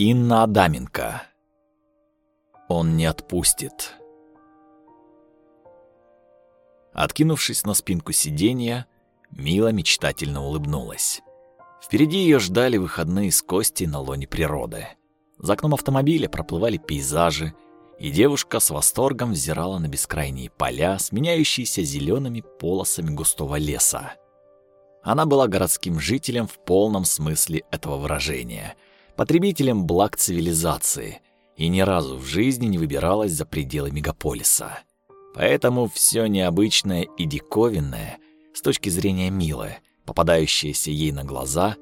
Инна Адаменко. Он не отпустит. Откинувшись на спинку сиденья, Мила мечтательно улыбнулась. Впереди ее ждали выходные с Костей на лоне природы. За окном автомобиля проплывали пейзажи, и девушка с восторгом взирала на бескрайние поля, сменяющиеся зелеными полосами густого леса. Она была городским жителем в полном смысле этого выражения, потребителем благ цивилизации и ни разу в жизни не выбиралась за пределы мегаполиса. Поэтому все необычное и диковинное с точки зрения Милы, попадающееся ей на глаза,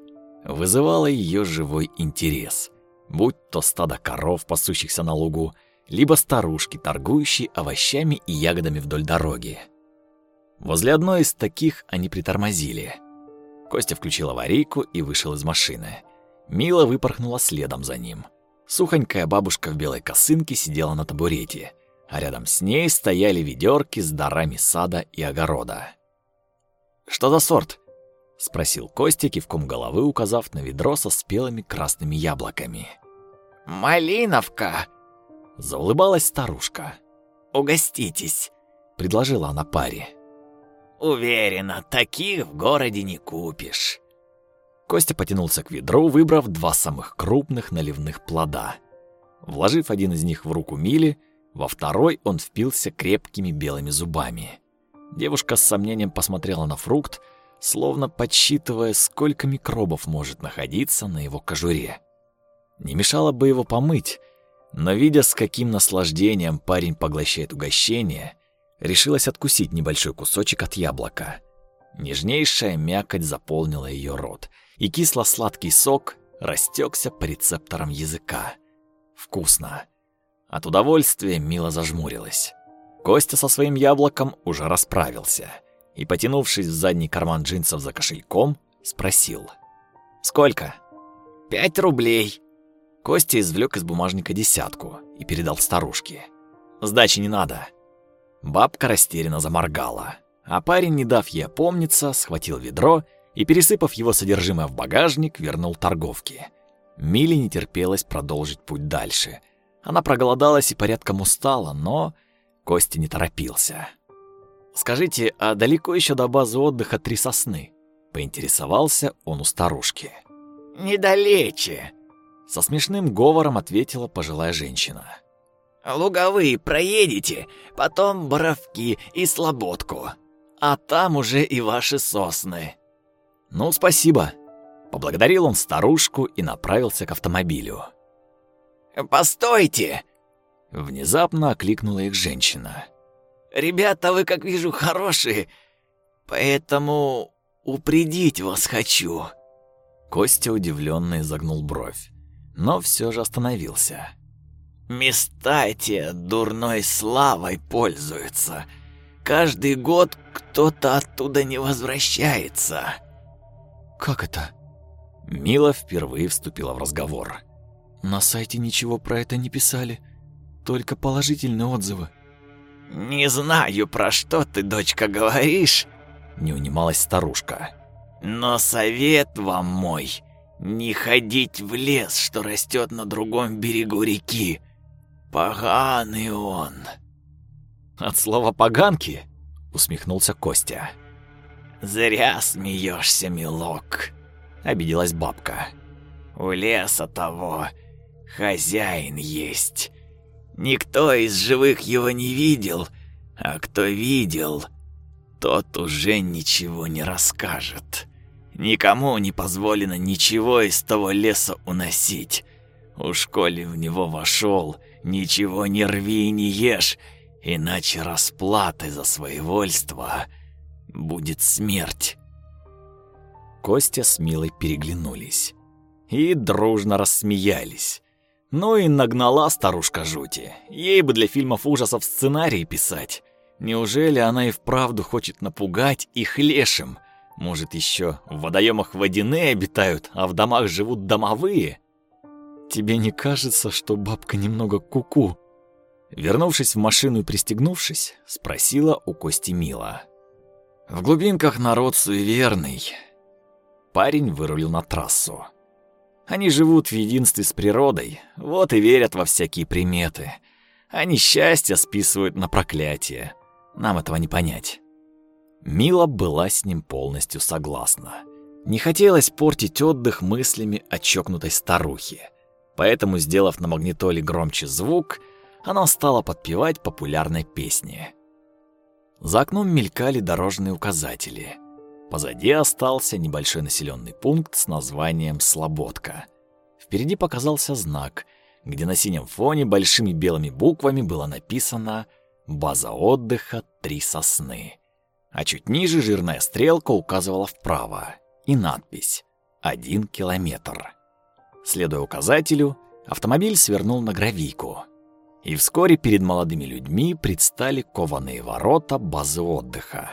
вызывало ее живой интерес, будь то стадо коров, пасущихся на лугу, либо старушки, торгующие овощами и ягодами вдоль дороги. Возле одной из таких они притормозили. Костя включил аварийку и вышел из машины. Мила выпорхнула следом за ним. Сухонькая бабушка в белой косынке сидела на табурете, а рядом с ней стояли ведерки с дарами сада и огорода. «Что за сорт?» — спросил Костя, кивком головы указав на ведро со спелыми красными яблоками. «Малиновка!» — заулыбалась старушка. «Угоститесь!» — предложила она паре. «Уверена, таких в городе не купишь!» Костя потянулся к ведру, выбрав два самых крупных наливных плода. Вложив один из них в руку Мили, во второй он впился крепкими белыми зубами. Девушка с сомнением посмотрела на фрукт, словно подсчитывая, сколько микробов может находиться на его кожуре. Не мешало бы его помыть, но видя, с каким наслаждением парень поглощает угощение, решилась откусить небольшой кусочек от яблока. Нежнейшая мякоть заполнила ее рот, и кисло-сладкий сок растекся по рецепторам языка. Вкусно. От удовольствия Мила зажмурилась. Костя со своим яблоком уже расправился и, потянувшись в задний карман джинсов за кошельком, спросил. «Сколько?» «Пять рублей». Костя извлек из бумажника десятку и передал старушке. «Сдачи не надо». Бабка растерянно заморгала, а парень, не дав ей опомниться, схватил ведро и, пересыпав его содержимое в багажник, вернул торговке. Миле не терпелось продолжить путь дальше. Она проголодалась и порядком устала, но Костя не торопился. «Скажите, а далеко еще до базы отдыха Три Сосны?» — поинтересовался он у старушки. «Недалече», — со смешным говором ответила пожилая женщина. «Луговые проедете, потом Боровки и Слободку, а там уже и ваши сосны». «Ну, спасибо». Поблагодарил он старушку и направился к автомобилю. «Постойте!» Внезапно окликнула их женщина. «Ребята, вы, как вижу, хорошие, поэтому упредить вас хочу». Костя удивленно изогнул бровь, но все же остановился. «Места эти дурной славой пользуются. Каждый год кто-то оттуда не возвращается». «Как это?» Мила впервые вступила в разговор. «На сайте ничего про это не писали, только положительные отзывы». «Не знаю, про что ты, дочка, говоришь», — не унималась старушка. «Но совет вам мой — не ходить в лес, что растет на другом берегу реки. Поганый он». «От слова «поганки»?» — усмехнулся Костя. «Зря смеешься, милок», — обиделась бабка. «У леса того хозяин есть. Никто из живых его не видел, а кто видел, тот уже ничего не расскажет. Никому не позволено ничего из того леса уносить. Уж коли в него вошел, ничего не рви и не ешь, иначе расплатой за своевольство будет смерть. Костя с Милой переглянулись и дружно рассмеялись. Ну и нагнала старушка жути. Ей бы для фильмов ужасов сценарий писать. Неужели она и вправду хочет напугать их лешим? Может, еще в водоемах водяные обитают, а в домах живут домовые? Тебе не кажется, что бабка немного куку? -ку? Вернувшись в машину и пристегнувшись, спросила у Кости Мила. В глубинках народ суеверный. Парень вырулил на трассу. Они живут в единстве с природой, вот и верят во всякие приметы. Они счастье списывают на проклятие. Нам этого не понять. Мила была с ним полностью согласна. Не хотелось портить отдых мыслями о чокнутой старухе. Поэтому, сделав на магнитоле громче звук, она стала подпевать популярной песни. За окном мелькали дорожные указатели. Позади остался небольшой населенный пункт с названием Слободка. Впереди показался знак, где на синем фоне большими белыми буквами было написано «База отдыха Три сосны». А чуть ниже жирная стрелка указывала вправо и надпись «Один километр». Следуя указателю, автомобиль свернул на гравийку. И вскоре перед молодыми людьми предстали кованые ворота базы отдыха.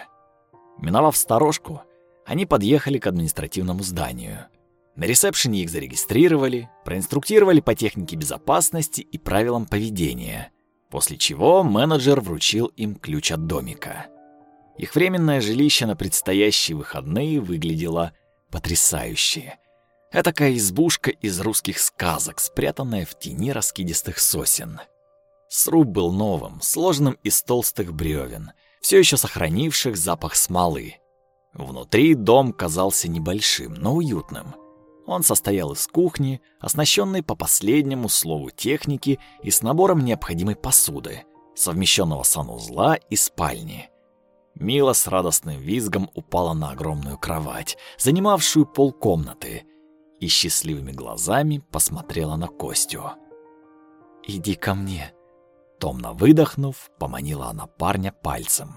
Миновав сторожку, они подъехали к административному зданию. На ресепшене их зарегистрировали, проинструктировали по технике безопасности и правилам поведения, после чего менеджер вручил им ключ от домика. Их временное жилище на предстоящие выходные выглядело потрясающе. Этакая избушка из русских сказок, спрятанная в тени раскидистых сосен. Сруб был новым, сложенным из толстых бревен, все еще сохранивших запах смолы. Внутри дом казался небольшим, но уютным. Он состоял из кухни, оснащенной по последнему слову техники и с набором необходимой посуды, совмещенного санузла и спальни. Мила с радостным визгом упала на огромную кровать, занимавшую полкомнаты, и счастливыми глазами посмотрела на Костю. «Иди ко мне», — томно выдохнув, поманила она парня пальцем.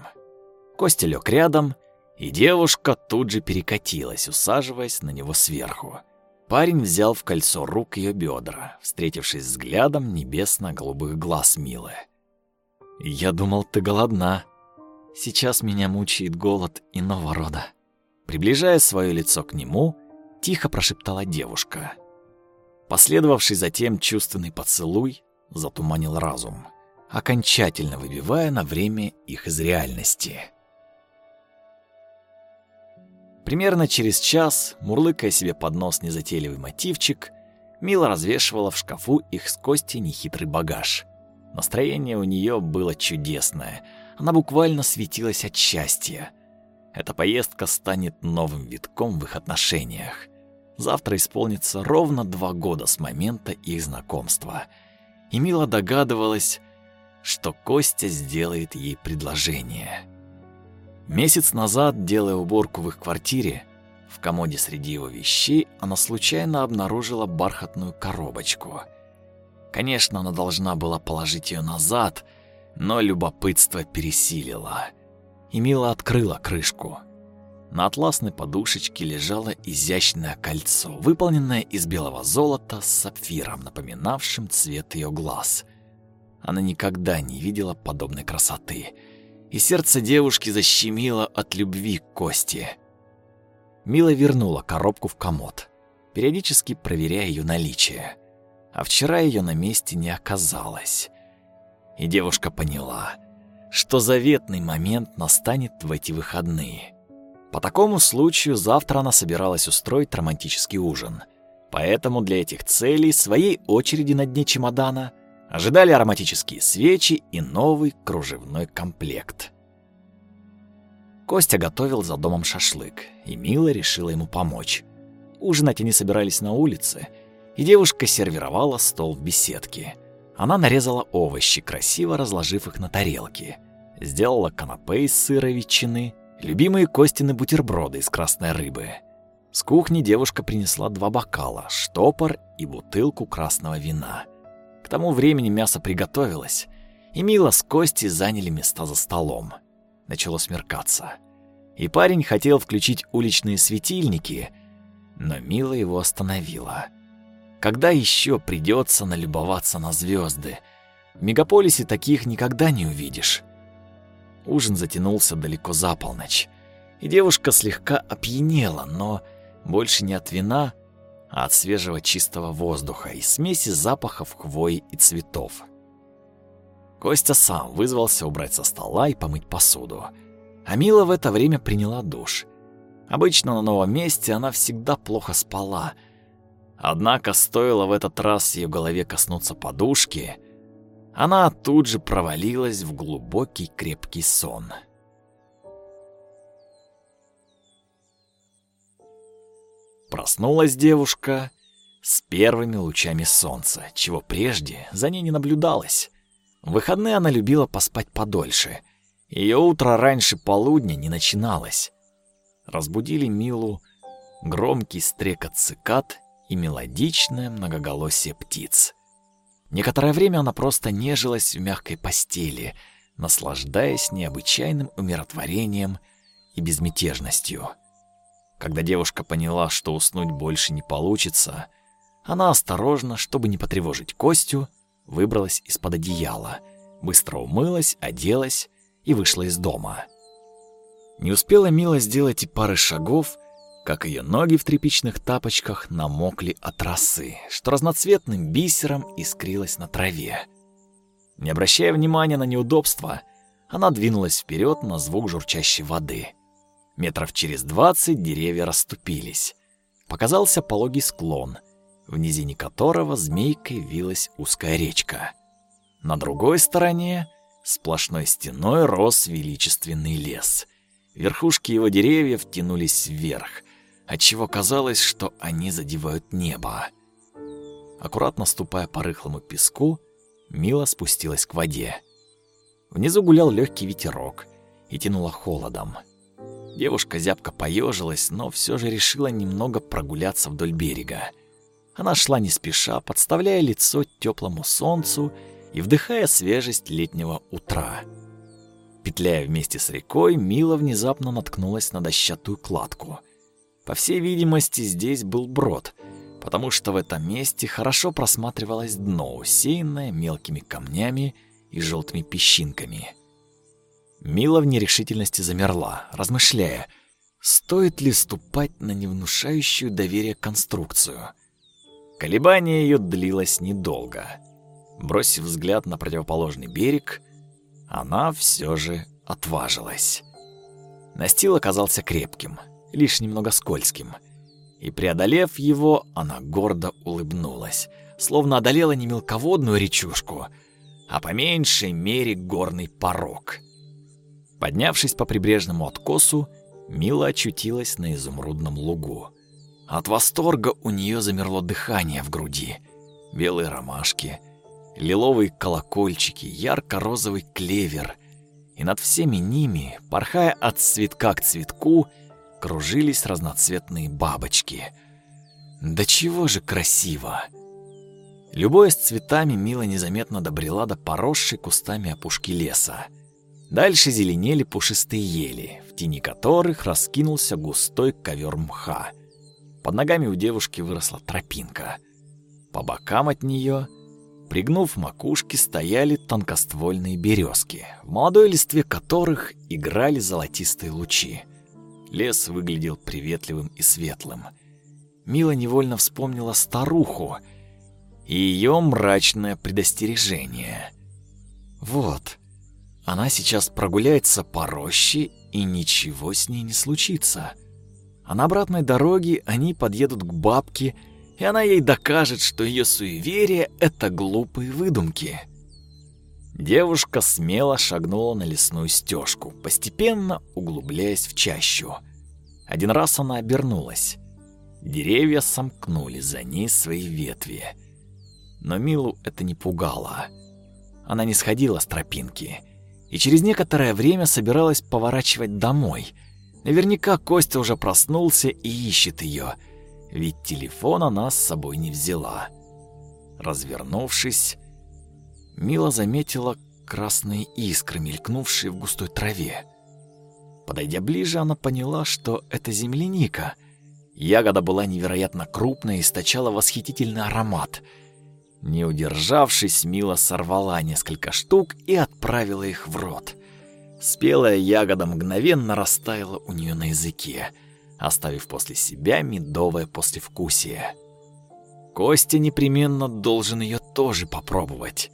Костя лег рядом, и девушка тут же перекатилась, усаживаясь на него сверху. Парень взял в кольцо рук ее бедра, встретившись взглядом небесно-голубых глаз Милы. «Я думал, ты голодна. Сейчас меня мучает голод иного рода». Приближая свое лицо к нему, тихо прошептала девушка. Последовавший затем чувственный поцелуй затуманил разум, окончательно выбивая на время их из реальности. Примерно через час, мурлыкая себе под нос незатейливый мотивчик, Мила развешивала в шкафу их с Костей нехитрый багаж. Настроение у нее было чудесное. Она буквально светилась от счастья. Эта поездка станет новым витком в их отношениях. Завтра исполнится ровно два года с момента их знакомства. И Мила догадывалась, что Костя сделает ей предложение. Месяц назад, делая уборку в их квартире, в комоде среди его вещей она случайно обнаружила бархатную коробочку. Конечно, она должна была положить ее назад, но любопытство пересилило и Мила открыла крышку. На атласной подушечке лежало изящное кольцо, выполненное из белого золота с сапфиром, напоминавшим цвет ее глаз. Она никогда не видела подобной красоты, и сердце девушки защемило от любви к Косте. Мила вернула коробку в комод, периодически проверяя ее наличие. А вчера ее на месте не оказалось. И девушка поняла — что заветный момент настанет в эти выходные. По такому случаю завтра она собиралась устроить романтический ужин. Поэтому для этих целей своей очереди на дне чемодана ожидали ароматические свечи и новый кружевной комплект. Костя готовил за домом шашлык, и Мила решила ему помочь. Ужинать они собирались на улице, и девушка сервировала стол в беседке – она нарезала овощи, красиво разложив их на тарелке. Сделала канапе из сыра ветчины, любимые Костины бутерброды из красной рыбы. С кухни девушка принесла два бокала, штопор и бутылку красного вина. К тому времени мясо приготовилось, и Мила с Костей заняли места за столом. Начало смеркаться. И парень хотел включить уличные светильники, но Мила его остановила – когда еще придется налюбоваться на звезды? В мегаполисе таких никогда не увидишь. Ужин затянулся далеко за полночь, и девушка слегка опьянела, но больше не от вина, а от свежего чистого воздуха и смеси запахов хвои и цветов. Костя сам вызвался убрать со стола и помыть посуду. А Мила в это время приняла душ. Обычно на новом месте она всегда плохо спала — Однако стоило в этот раз ее голове коснуться подушки, она тут же провалилась в глубокий крепкий сон. Проснулась девушка с первыми лучами солнца, чего прежде за ней не наблюдалось. В выходные она любила поспать подольше. Ее утро раньше полудня не начиналось. Разбудили Милу громкий стрекот цикад и мелодичное многоголосие птиц. Некоторое время она просто нежилась в мягкой постели, наслаждаясь необычайным умиротворением и безмятежностью. Когда девушка поняла, что уснуть больше не получится, она осторожно, чтобы не потревожить Костю, выбралась из-под одеяла, быстро умылась, оделась и вышла из дома. Не успела Мила сделать и пары шагов, как ее ноги в тряпичных тапочках намокли от росы, что разноцветным бисером искрилось на траве. Не обращая внимания на неудобства, она двинулась вперед на звук журчащей воды. Метров через двадцать деревья расступились. Показался пологий склон, в низине которого змейкой вилась узкая речка. На другой стороне сплошной стеной рос величественный лес. Верхушки его деревьев тянулись вверх, отчего казалось, что они задевают небо. Аккуратно ступая по рыхлому песку, Мила спустилась к воде. Внизу гулял легкий ветерок и тянуло холодом. Девушка зябко поежилась, но все же решила немного прогуляться вдоль берега. Она шла не спеша, подставляя лицо теплому солнцу и вдыхая свежесть летнего утра. Петляя вместе с рекой, Мила внезапно наткнулась на дощатую кладку. По всей видимости, здесь был брод, потому что в этом месте хорошо просматривалось дно, усеянное мелкими камнями и желтыми песчинками. Мила в нерешительности замерла, размышляя, стоит ли ступать на невнушающую доверие конструкцию. Колебание ее длилось недолго. Бросив взгляд на противоположный берег, она все же отважилась. Настил оказался крепким, лишь немного скользким. И преодолев его, она гордо улыбнулась, словно одолела не мелководную речушку, а по меньшей мере горный порог. Поднявшись по прибрежному откосу, Мила очутилась на изумрудном лугу. От восторга у нее замерло дыхание в груди. Белые ромашки, лиловые колокольчики, ярко-розовый клевер. И над всеми ними, порхая от цветка к цветку, кружились разноцветные бабочки. Да чего же красиво! Любое с цветами Мила незаметно добрела до поросшей кустами опушки леса. Дальше зеленели пушистые ели, в тени которых раскинулся густой ковер мха. Под ногами у девушки выросла тропинка. По бокам от нее, пригнув макушки, стояли тонкоствольные березки, в молодой листве которых играли золотистые лучи. Лес выглядел приветливым и светлым. Мила невольно вспомнила старуху и ее мрачное предостережение. Вот, она сейчас прогуляется по роще, и ничего с ней не случится. А на обратной дороге они подъедут к бабке, и она ей докажет, что ее суеверие — это глупые выдумки. Девушка смело шагнула на лесную стежку, постепенно углубляясь в чащу. Один раз она обернулась. Деревья сомкнули за ней свои ветви. Но Милу это не пугало. Она не сходила с тропинки и через некоторое время собиралась поворачивать домой. Наверняка Костя уже проснулся и ищет ее, ведь телефон она с собой не взяла. Развернувшись, Мила заметила красные искры, мелькнувшие в густой траве. Подойдя ближе, она поняла, что это земляника. Ягода была невероятно крупная и источала восхитительный аромат — не удержавшись, Мила сорвала несколько штук и отправила их в рот. Спелая ягода мгновенно растаяла у нее на языке, оставив после себя медовое послевкусие. Костя непременно должен ее тоже попробовать.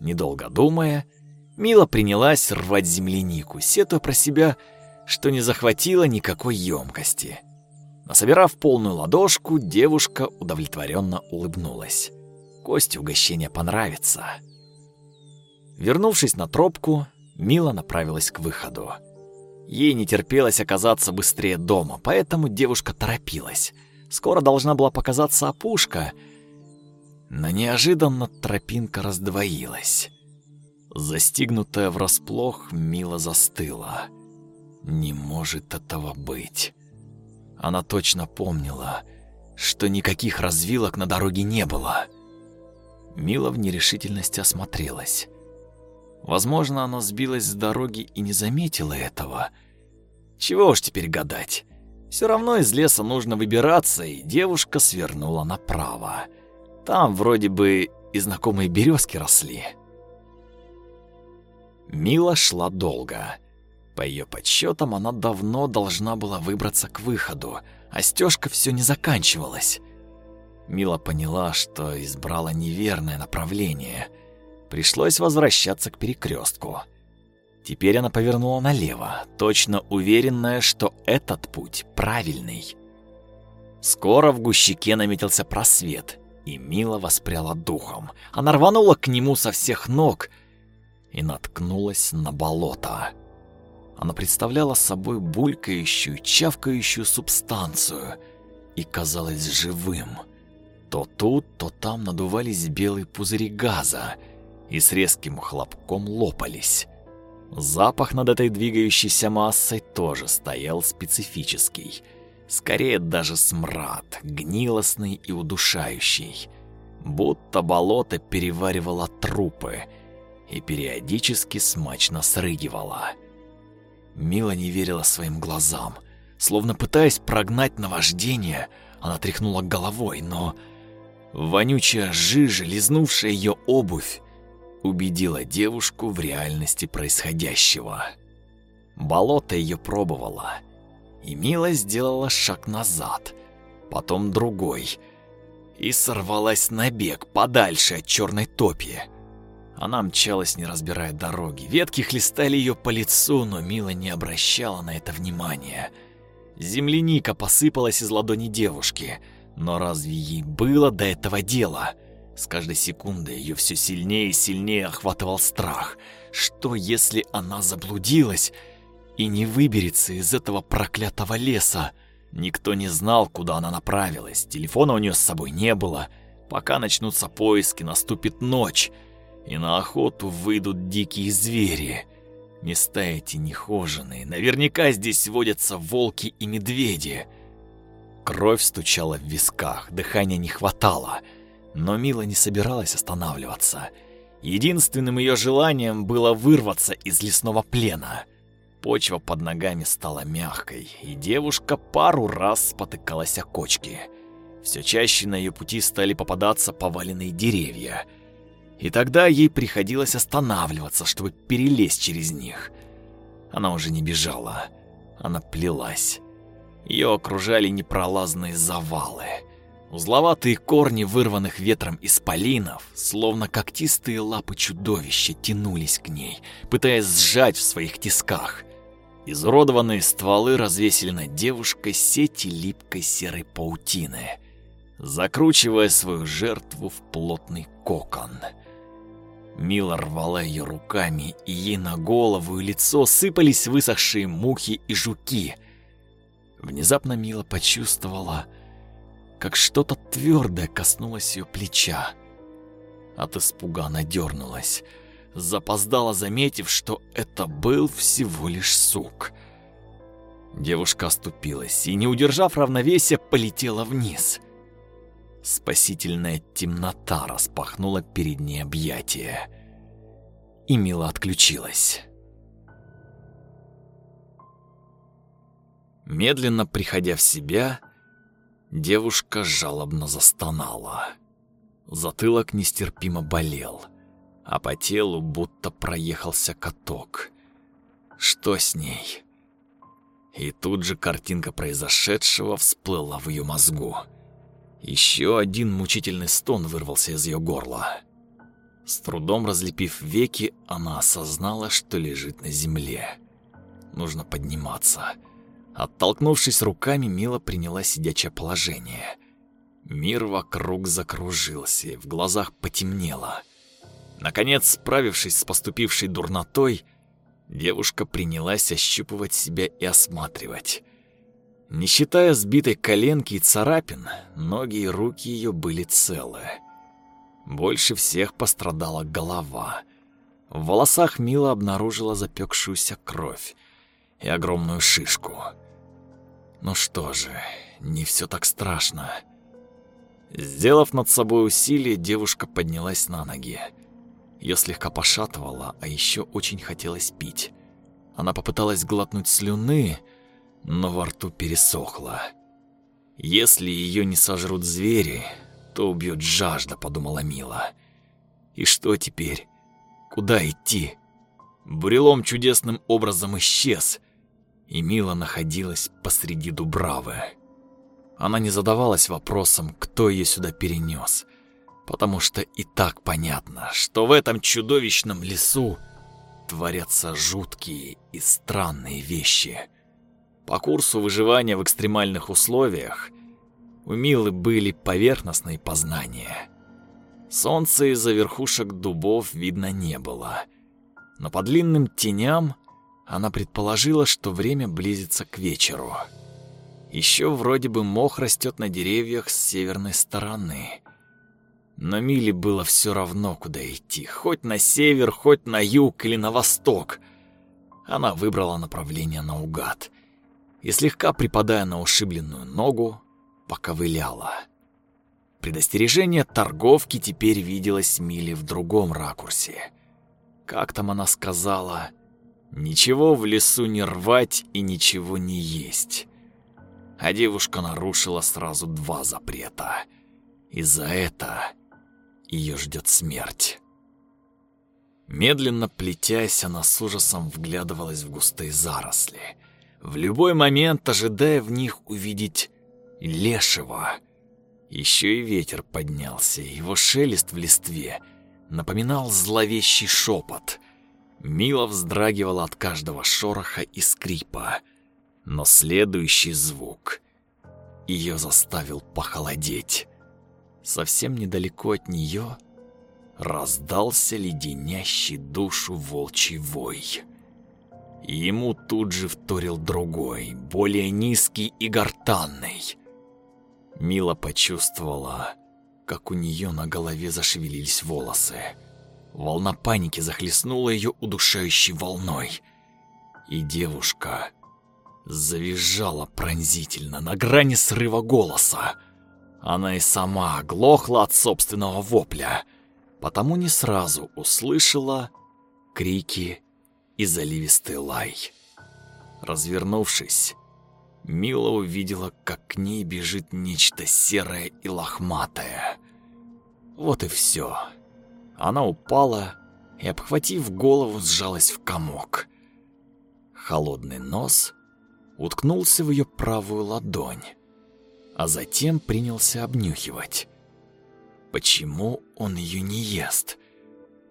Недолго думая, Мила принялась рвать землянику, сетуя про себя, что не захватила никакой емкости. Насобирав полную ладошку, девушка удовлетворенно улыбнулась. Кости угощение понравится. Вернувшись на тропку, Мила направилась к выходу. Ей не терпелось оказаться быстрее дома, поэтому девушка торопилась. Скоро должна была показаться опушка, но неожиданно тропинка раздвоилась. Застигнутая врасплох, Мила застыла. Не может этого быть. Она точно помнила, что никаких развилок на дороге не было. Мила в нерешительности осмотрелась. Возможно, она сбилась с дороги и не заметила этого. Чего уж теперь гадать. Все равно из леса нужно выбираться, и девушка свернула направо. Там вроде бы и знакомые березки росли. Мила шла долго. По ее подсчетам, она давно должна была выбраться к выходу, а стежка все не заканчивалась. Мила поняла, что избрала неверное направление. Пришлось возвращаться к перекрестку. Теперь она повернула налево, точно уверенная, что этот путь правильный. Скоро в гущике наметился просвет, и Мила воспряла духом. Она рванула к нему со всех ног и наткнулась на болото. Она представляла собой булькающую, чавкающую субстанцию и казалась живым. То тут, то там надувались белые пузыри газа и с резким хлопком лопались. Запах над этой двигающейся массой тоже стоял специфический. Скорее даже смрад, гнилостный и удушающий. Будто болото переваривало трупы и периодически смачно срыгивало. Мила не верила своим глазам. Словно пытаясь прогнать наваждение, она тряхнула головой, но вонючая жижа, лизнувшая ее обувь, убедила девушку в реальности происходящего. Болото ее пробовало, и Мила сделала шаг назад, потом другой, и сорвалась на бег подальше от черной топи. Она мчалась, не разбирая дороги. Ветки хлестали ее по лицу, но Мила не обращала на это внимания. Земляника посыпалась из ладони девушки. Но разве ей было до этого дела? С каждой секундой ее все сильнее и сильнее охватывал страх. Что, если она заблудилась и не выберется из этого проклятого леса? Никто не знал, куда она направилась. Телефона у нее с собой не было. Пока начнутся поиски, наступит ночь и на охоту выйдут дикие звери. Места эти нехоженные, наверняка здесь водятся волки и медведи. Кровь стучала в висках, дыхания не хватало, но Мила не собиралась останавливаться. Единственным ее желанием было вырваться из лесного плена. Почва под ногами стала мягкой, и девушка пару раз спотыкалась о кочки. Все чаще на ее пути стали попадаться поваленные деревья — и тогда ей приходилось останавливаться, чтобы перелезть через них. Она уже не бежала, она плелась. Ее окружали непролазные завалы. Узловатые корни вырванных ветром исполинов, словно когтистые лапы чудовища, тянулись к ней, пытаясь сжать в своих тисках. Изуродованные стволы развесили над девушкой сети липкой серой паутины, закручивая свою жертву в плотный кокон — Мила рвала ее руками, и ей на голову и лицо сыпались высохшие мухи и жуки. Внезапно Мила почувствовала, как что-то твердое коснулось ее плеча. От испуга она дернулась, запоздала, заметив, что это был всего лишь сук. Девушка оступилась и, не удержав равновесия, полетела вниз — Спасительная темнота распахнула перед ней объятия. И Мила отключилась. Медленно приходя в себя, девушка жалобно застонала. Затылок нестерпимо болел, а по телу будто проехался каток. Что с ней? И тут же картинка произошедшего всплыла в ее мозгу. Еще один мучительный стон вырвался из ее горла. С трудом разлепив веки, она осознала, что лежит на земле. Нужно подниматься. Оттолкнувшись руками, Мила приняла сидячее положение. Мир вокруг закружился, и в глазах потемнело. Наконец, справившись с поступившей дурнотой, девушка принялась ощупывать себя и осматривать. Не считая сбитой коленки и царапин, ноги и руки ее были целы. Больше всех пострадала голова. В волосах Мила обнаружила запекшуюся кровь и огромную шишку. Ну что же, не все так страшно. Сделав над собой усилие, девушка поднялась на ноги. Ее слегка пошатывало, а еще очень хотелось пить. Она попыталась глотнуть слюны, но во рту пересохло. Если ее не сожрут звери, то убьет жажда, подумала Мила. И что теперь? Куда идти? Бурелом чудесным образом исчез, и Мила находилась посреди Дубравы. Она не задавалась вопросом, кто ее сюда перенес, потому что и так понятно, что в этом чудовищном лесу творятся жуткие и странные вещи. По курсу выживания в экстремальных условиях у Милы были поверхностные познания. Солнца из-за верхушек дубов видно не было, но по длинным теням она предположила, что время близится к вечеру. Еще вроде бы мох растет на деревьях с северной стороны. Но Миле было все равно, куда идти, хоть на север, хоть на юг или на восток. Она выбрала направление наугад и, слегка припадая на ушибленную ногу, поковыляла. Предостережение торговки теперь виделось Миле в другом ракурсе. Как там она сказала, ничего в лесу не рвать и ничего не есть. А девушка нарушила сразу два запрета. И за это ее ждет смерть. Медленно плетясь, она с ужасом вглядывалась в густые заросли, в любой момент ожидая в них увидеть лешего. Еще и ветер поднялся, его шелест в листве напоминал зловещий шепот. Мила вздрагивала от каждого шороха и скрипа, но следующий звук ее заставил похолодеть. Совсем недалеко от нее раздался леденящий душу волчий вой. Ему тут же вторил другой, более низкий и гортанный. Мила почувствовала, как у нее на голове зашевелились волосы. Волна паники захлестнула ее удушающей волной. И девушка завизжала пронзительно, на грани срыва голоса. Она и сама оглохла от собственного вопля, потому не сразу услышала крики и заливистый лай. Развернувшись, Мила увидела, как к ней бежит нечто серое и лохматое. Вот и все. Она упала и, обхватив голову, сжалась в комок. Холодный нос уткнулся в ее правую ладонь, а затем принялся обнюхивать. Почему он ее не ест?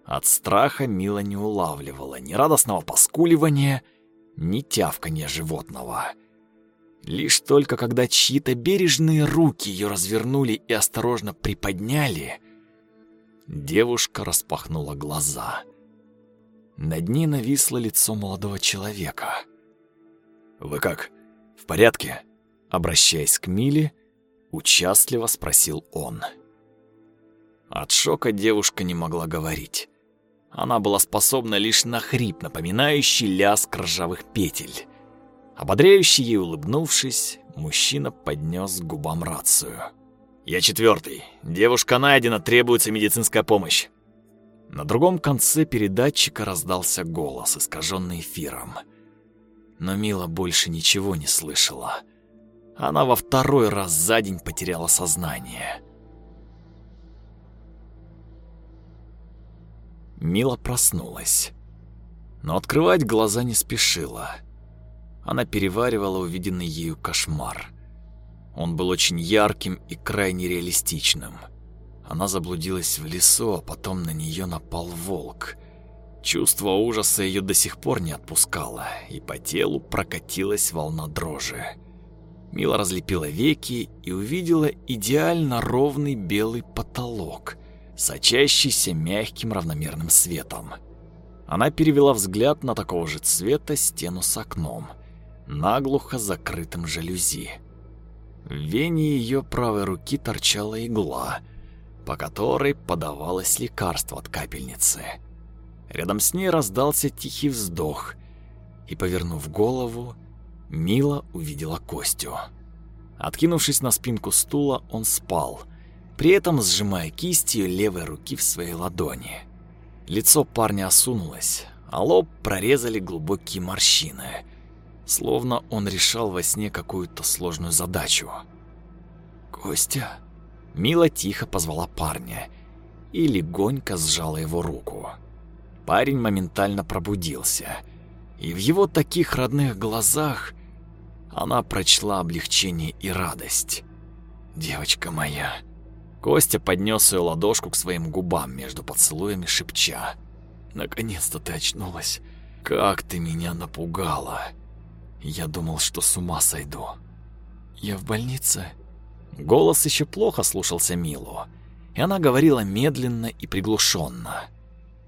От страха Мила не улавливала ни радостного поскуливания, ни тявканья животного. Лишь только когда чьи-то бережные руки ее развернули и осторожно приподняли, девушка распахнула глаза. Над ней нависло лицо молодого человека. «Вы как, в порядке?» Обращаясь к Миле, участливо спросил он. От шока девушка не могла говорить. Она была способна лишь на хрип, напоминающий лязг ржавых петель. Ободряюще ей улыбнувшись, мужчина поднес к губам рацию. «Я четвертый. Девушка найдена, требуется медицинская помощь». На другом конце передатчика раздался голос, искаженный эфиром. Но Мила больше ничего не слышала. Она во второй раз за день потеряла сознание. Мила проснулась, но открывать глаза не спешила. Она переваривала увиденный ею кошмар. Он был очень ярким и крайне реалистичным. Она заблудилась в лесу, а потом на нее напал волк. Чувство ужаса ее до сих пор не отпускало, и по телу прокатилась волна дрожи. Мила разлепила веки и увидела идеально ровный белый потолок, сочащийся мягким равномерным светом. Она перевела взгляд на такого же цвета стену с окном, наглухо закрытым жалюзи. В вене ее правой руки торчала игла, по которой подавалось лекарство от капельницы. Рядом с ней раздался тихий вздох, и, повернув голову, Мила увидела Костю. Откинувшись на спинку стула, он спал, при этом сжимая кистью левой руки в своей ладони. Лицо парня осунулось, а лоб прорезали глубокие морщины, словно он решал во сне какую-то сложную задачу. «Костя?» Мила тихо позвала парня и легонько сжала его руку. Парень моментально пробудился, и в его таких родных глазах она прочла облегчение и радость. «Девочка моя!» Костя поднес ее ладошку к своим губам между поцелуями, шепча. «Наконец-то ты очнулась. Как ты меня напугала!» Я думал, что с ума сойду. «Я в больнице?» Голос еще плохо слушался Милу, и она говорила медленно и приглушенно.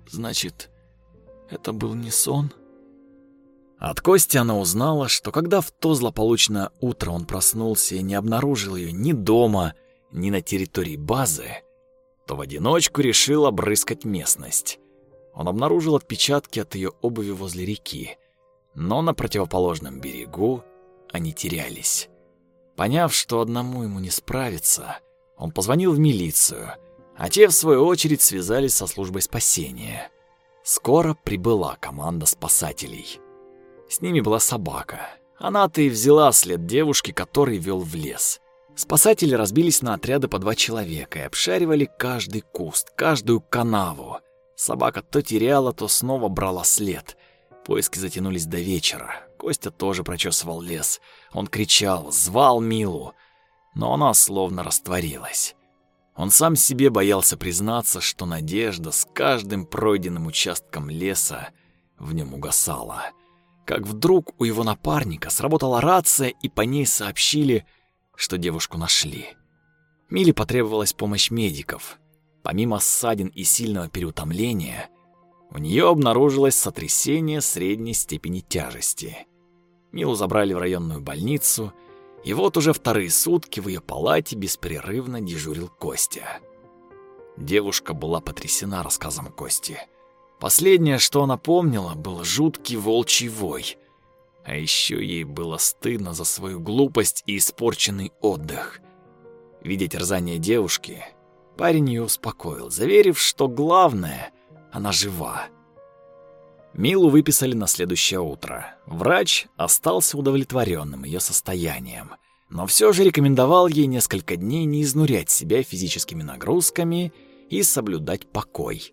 «Значит, это был не сон?» От Кости она узнала, что когда в то злополучное утро он проснулся и не обнаружил ее ни дома, ни на территории базы, то в одиночку решил обрыскать местность. Он обнаружил отпечатки от ее обуви возле реки, но на противоположном берегу они терялись. Поняв, что одному ему не справиться, он позвонил в милицию, а те, в свою очередь, связались со службой спасения. Скоро прибыла команда спасателей. С ними была собака. Она-то и взяла след девушки, который вел в лес. Спасатели разбились на отряды по два человека и обшаривали каждый куст, каждую канаву. Собака то теряла, то снова брала след. Поиски затянулись до вечера. Костя тоже прочесывал лес. Он кричал, звал Милу, но она словно растворилась. Он сам себе боялся признаться, что надежда с каждым пройденным участком леса в нем угасала. Как вдруг у его напарника сработала рация, и по ней сообщили, что девушку нашли. Миле потребовалась помощь медиков. Помимо ссадин и сильного переутомления, у нее обнаружилось сотрясение средней степени тяжести. Милу забрали в районную больницу, и вот уже вторые сутки в ее палате беспрерывно дежурил Костя. Девушка была потрясена рассказом Кости. Последнее, что она помнила, был жуткий волчий вой. А еще ей было стыдно за свою глупость и испорченный отдых. Видя терзание девушки, парень ее успокоил, заверив, что главное — она жива. Милу выписали на следующее утро. Врач остался удовлетворенным ее состоянием, но все же рекомендовал ей несколько дней не изнурять себя физическими нагрузками и соблюдать покой.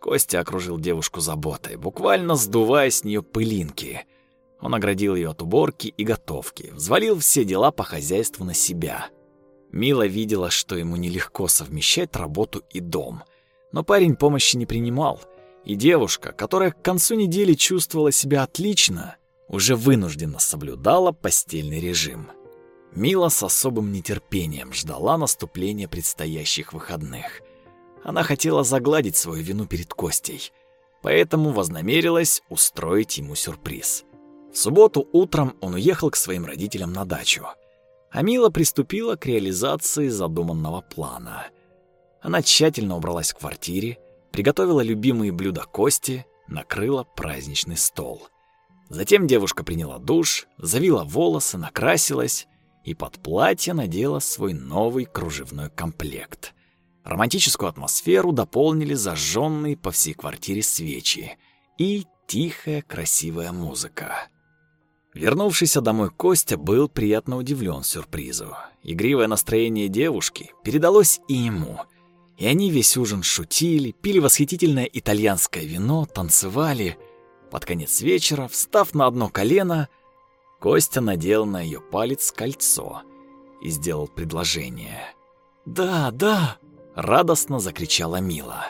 Костя окружил девушку заботой, буквально сдувая с нее пылинки — он оградил ее от уборки и готовки, взвалил все дела по хозяйству на себя. Мила видела, что ему нелегко совмещать работу и дом. Но парень помощи не принимал, и девушка, которая к концу недели чувствовала себя отлично, уже вынужденно соблюдала постельный режим. Мила с особым нетерпением ждала наступления предстоящих выходных. Она хотела загладить свою вину перед Костей, поэтому вознамерилась устроить ему сюрприз. В субботу утром он уехал к своим родителям на дачу. А Мила приступила к реализации задуманного плана. Она тщательно убралась в квартире, приготовила любимые блюда Кости, накрыла праздничный стол. Затем девушка приняла душ, завила волосы, накрасилась и под платье надела свой новый кружевной комплект. Романтическую атмосферу дополнили зажженные по всей квартире свечи и тихая красивая музыка. Вернувшийся домой Костя был приятно удивлен сюрпризу. Игривое настроение девушки передалось и ему. И они весь ужин шутили, пили восхитительное итальянское вино, танцевали. Под конец вечера, встав на одно колено, Костя надел на ее палец кольцо и сделал предложение. «Да, да!» — радостно закричала Мила.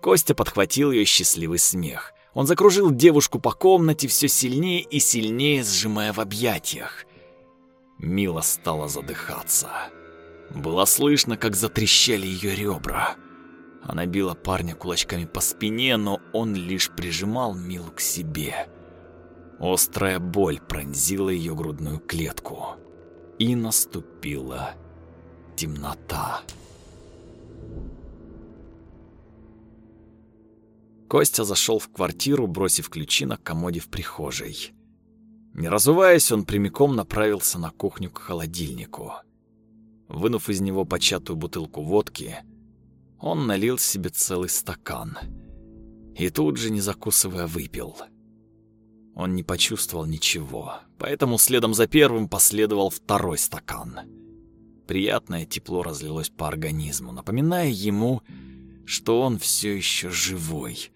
Костя подхватил ее счастливый смех. Он закружил девушку по комнате все сильнее и сильнее, сжимая в объятиях. Мила стала задыхаться. Было слышно, как затрещали ее ребра. Она била парня кулачками по спине, но он лишь прижимал Милу к себе. Острая боль пронзила ее грудную клетку. И наступила темнота. Костя зашел в квартиру, бросив ключи на комоде в прихожей. Не разуваясь, он прямиком направился на кухню к холодильнику. Вынув из него початую бутылку водки, он налил себе целый стакан и тут же, не закусывая, выпил. Он не почувствовал ничего, поэтому следом за первым последовал второй стакан. Приятное тепло разлилось по организму, напоминая ему, что он все еще живой,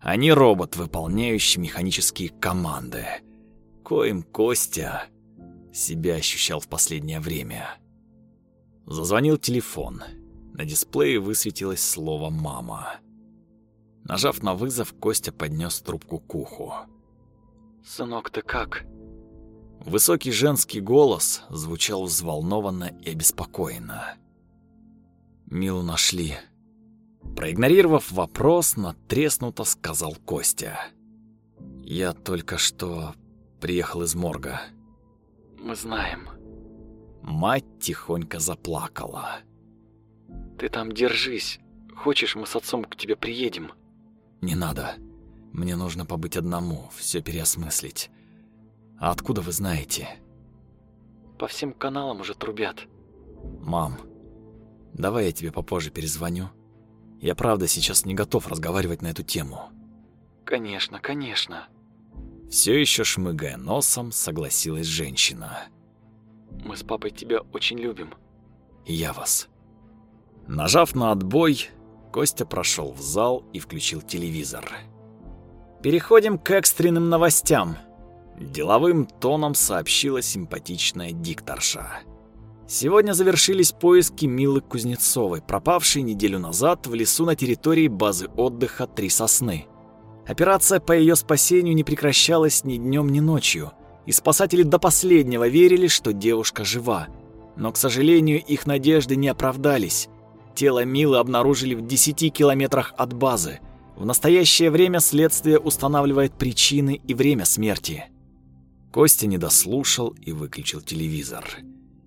а не робот, выполняющий механические команды, коим Костя себя ощущал в последнее время. Зазвонил телефон. На дисплее высветилось слово «мама». Нажав на вызов, Костя поднес трубку к уху. «Сынок, ты как?» Высокий женский голос звучал взволнованно и обеспокоенно. «Милу нашли». Проигнорировав вопрос, натреснуто сказал Костя. «Я только что приехал из морга». «Мы знаем». Мать тихонько заплакала. «Ты там держись. Хочешь, мы с отцом к тебе приедем?» «Не надо. Мне нужно побыть одному, все переосмыслить. А откуда вы знаете?» «По всем каналам уже трубят». «Мам, давай я тебе попозже перезвоню. Я правда сейчас не готов разговаривать на эту тему». «Конечно, конечно». Все еще шмыгая носом, согласилась женщина. «Мы с папой тебя очень любим». «И я вас». Нажав на отбой, Костя прошел в зал и включил телевизор. «Переходим к экстренным новостям», – деловым тоном сообщила симпатичная дикторша. Сегодня завершились поиски Милы Кузнецовой, пропавшей неделю назад в лесу на территории базы отдыха «Три сосны». Операция по ее спасению не прекращалась ни днем, ни ночью, и спасатели до последнего верили, что девушка жива. Но, к сожалению, их надежды не оправдались. Тело Милы обнаружили в 10 километрах от базы. В настоящее время следствие устанавливает причины и время смерти. Костя не дослушал и выключил телевизор.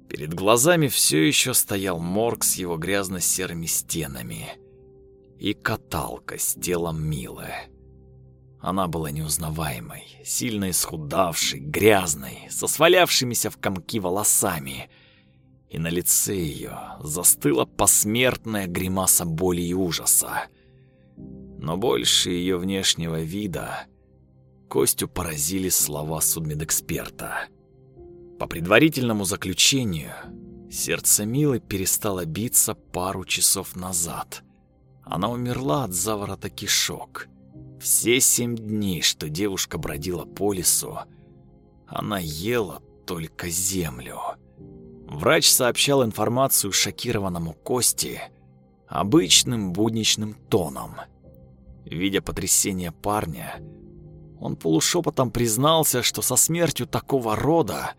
Перед глазами все еще стоял морг с его грязно-серыми стенами и каталка с телом Милы. Она была неузнаваемой, сильно исхудавшей, грязной, со свалявшимися в комки волосами. И на лице ее застыла посмертная гримаса боли и ужаса. Но больше ее внешнего вида Костю поразили слова судмедэксперта. По предварительному заключению, сердце Милы перестало биться пару часов назад. Она умерла от заворота кишок. Все семь дней, что девушка бродила по лесу, она ела только землю. Врач сообщал информацию шокированному Косте обычным будничным тоном. Видя потрясение парня, он полушепотом признался, что со смертью такого рода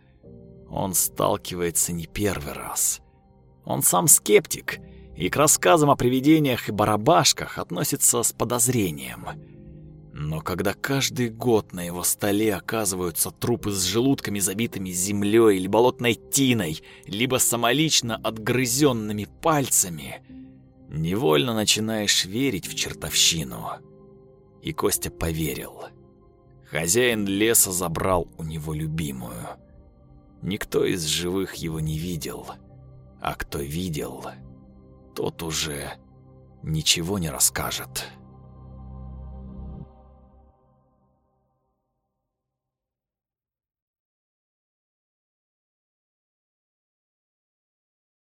он сталкивается не первый раз. Он сам скептик и к рассказам о привидениях и барабашках относится с подозрением. Но когда каждый год на его столе оказываются трупы с желудками, забитыми землей или болотной тиной, либо самолично отгрызенными пальцами, невольно начинаешь верить в чертовщину. И Костя поверил. Хозяин леса забрал у него любимую — Никто из живых его не видел, а кто видел, тот уже ничего не расскажет.